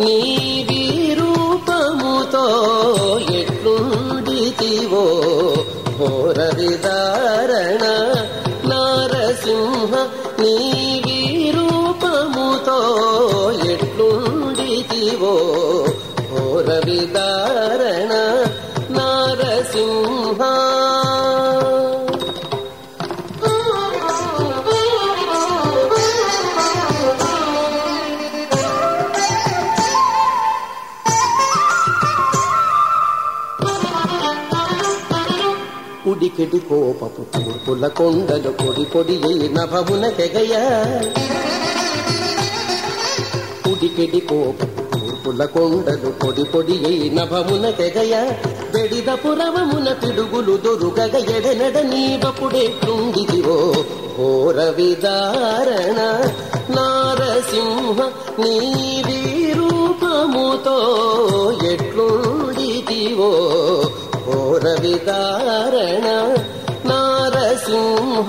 నీ విరూపముతో ఎట్లుండితివో ఘోర విదారణ నారసింహ నీ ఉడికెడి కోపపు తూర్పుల కొండలు పొడి పొడి అయి నభమున తెగయ ఉడికెడి కోపపు తూర్పుల కొండలు పొడి పొడి అయి నభమున తెగయ వెడిద పురవమున పిడుగులు దొరుగగ ఎడనెడ నీవపుడెట్లుండిదివో ఘోర విదారణ నారసింహ నీ రూపముతో ఘోర నారసింహ.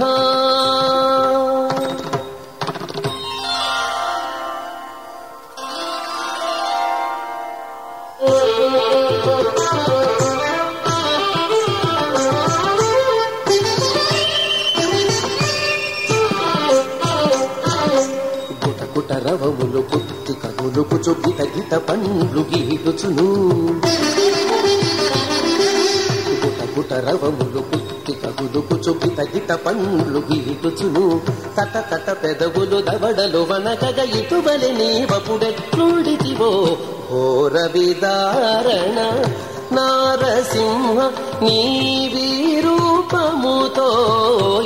గుట రవములు పుట్టి కగులుకుచు గిట గిట పండ్లు గీటుచును. పుట రవములు పుట్టి కగులుకుచు గిట గిట పండ్లు గీటుచును. తట తట పెదవులు దవడలు వనకగ ఇటువలి నీవపుడెట్లుడితివో? ఘోర విదారణ నారసింహ నీ విరూపముతో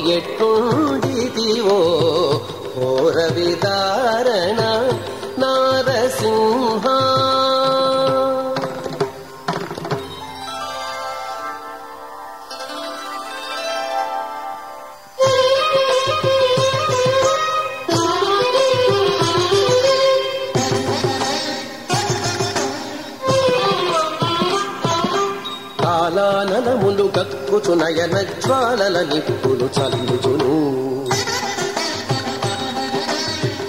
ఎట్లుండితివో? ఘోర విదారణ కాలానలములు గక్కుచు నయన జ్వాలల నిప్పులు చల్లుచును.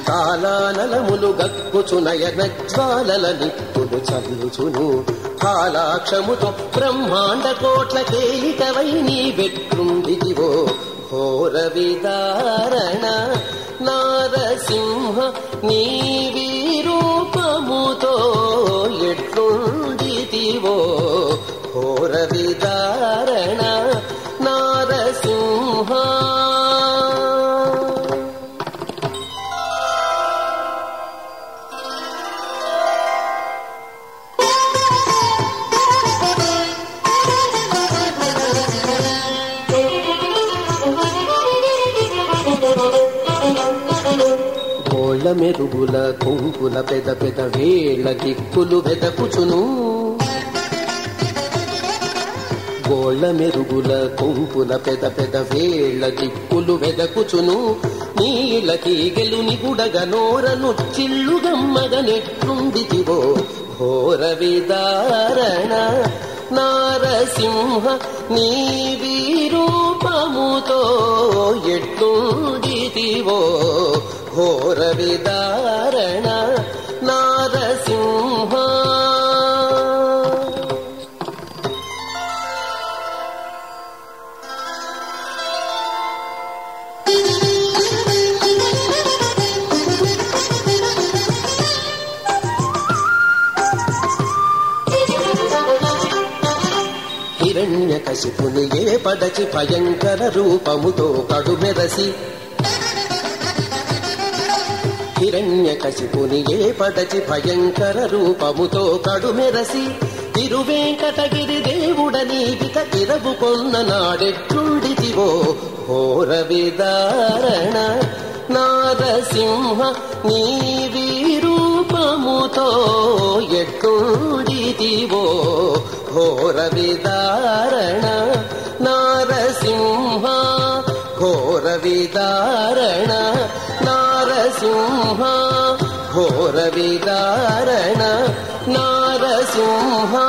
కాలానలములు గక్కుచు నయన జ్వాలల నిప్పులు చల్లుచును. కాలాక్షముతో బ్రహ్మాండ కోట్ల కేలికవై నీ వెట్లుండిదివో ఘోర విదారణ నారసింహ నీ విరూపముతో ఎట్లుండిదివో గోళ్ళ మెరుగుల కొంకుల పెద పెద వేళ్ళ దిక్కులు వెదకుచును. గోళ్ళ మెరుగుల కొంకుల పెద పెద వేళ్ళ దిక్కులు వెదకుచును. నీళ్ళ గెలుని గుడగ నోరను చిల్లు గమ్మగ నెట్లుండితివో. ఘోర విదారణ నారసింహ నీ విరూపముతో ఎట్లుండితివో. ఘోర విదారణ నారసింహ. హిరణ్య కశిపుని ఏ పడచి భయంకర రూపముతో కడుమెరసి హిరణ్య కశిపుని ఏ పడచి భయంకర రూపముతో కడుమెరసి తిరువేంకటగిరి దేవుడని విక తిరవు కొన్న నాడెట్లుండితివో ఘోర విదారణ నారసింహ నీ విరూపముతో ఎట్లుండితివో ఘోర విదారణ నారసింహ ఘోర విదారణ सिंहा घोरविदारण नारसिंहा